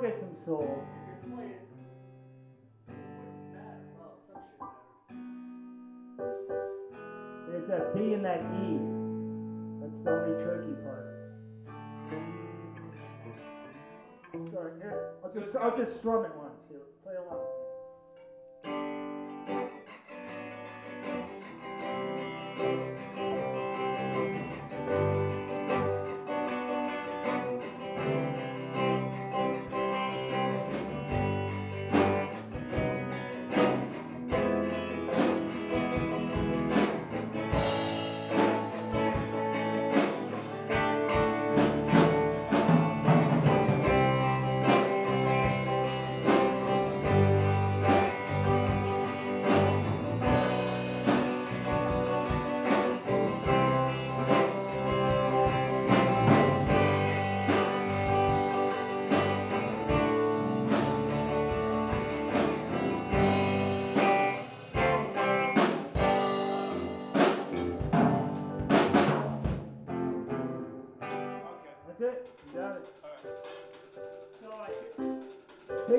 Get some soul. It's that B and that E. That's the only tricky part. Sorry, I'll just, I'll just strum it.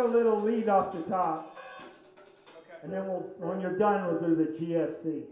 a little lead off the top. Okay. And then we'll, when you're done, we'll do the GFC.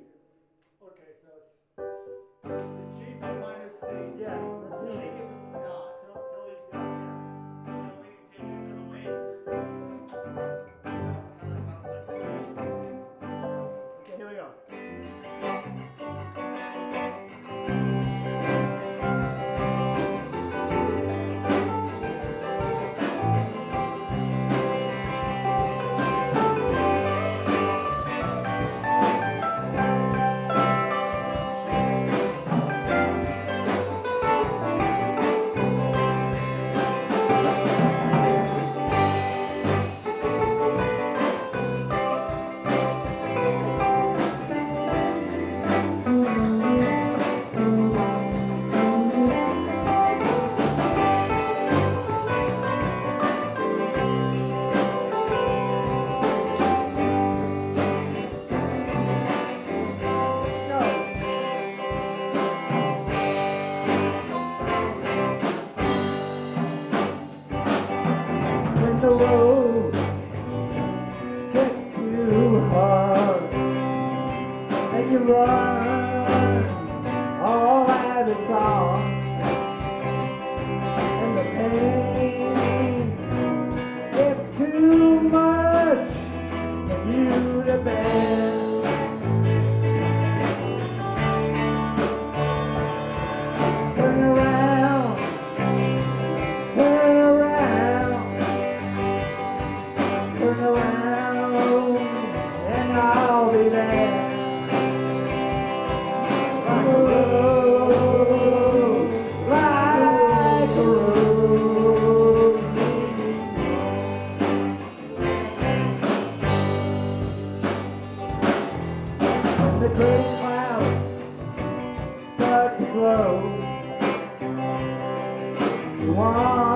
world. You want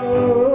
road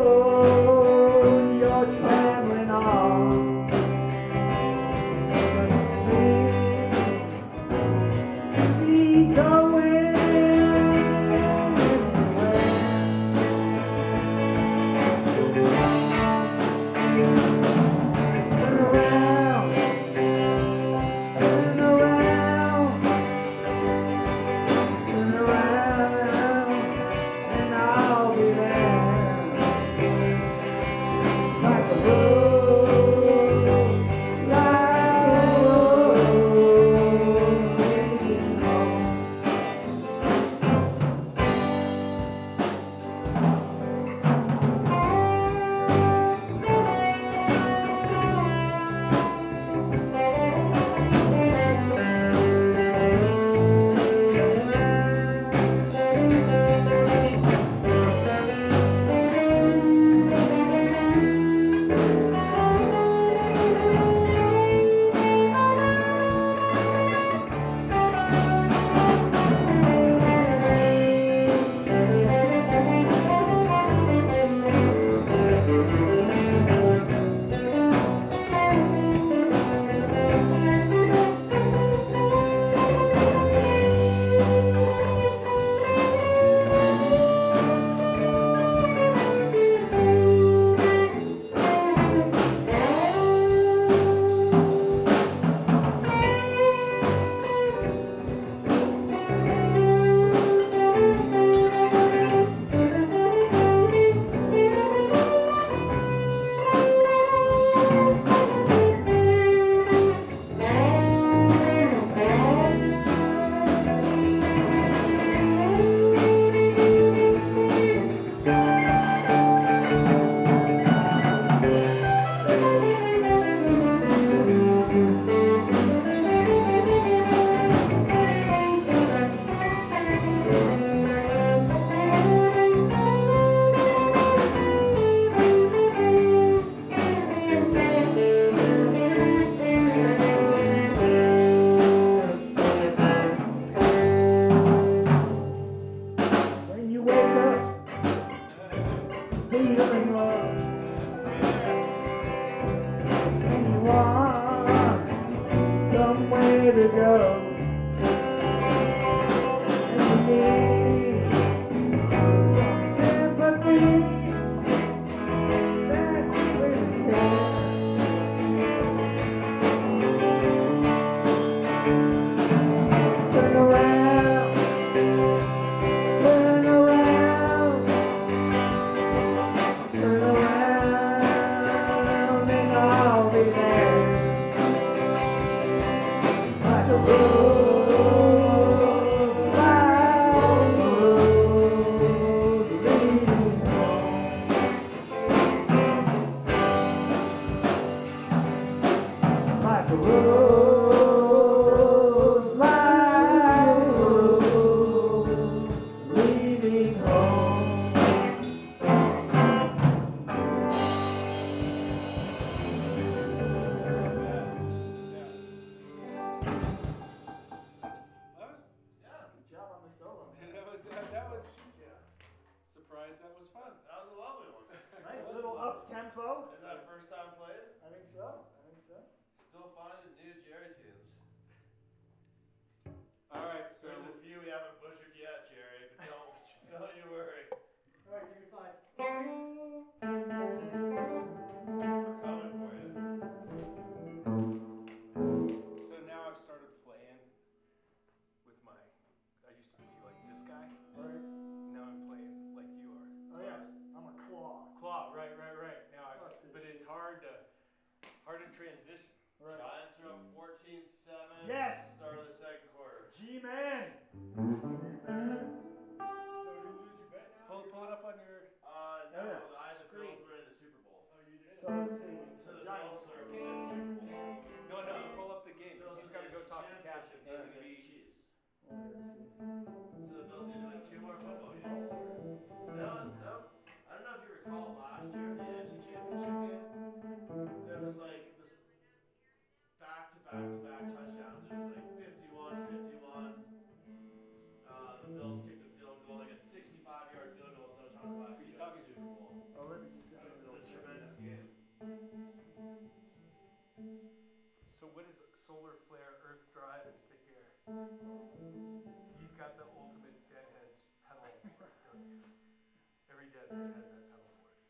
has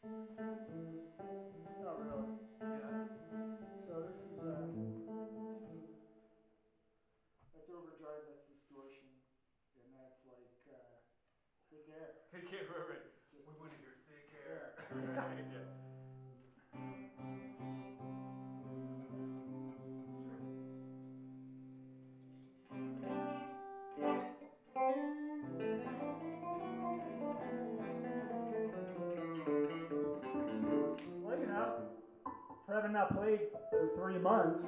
that pedal not played for three months,